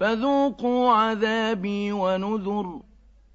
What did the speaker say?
فَذُوقُوا عَذَابِي وَنُذُرِ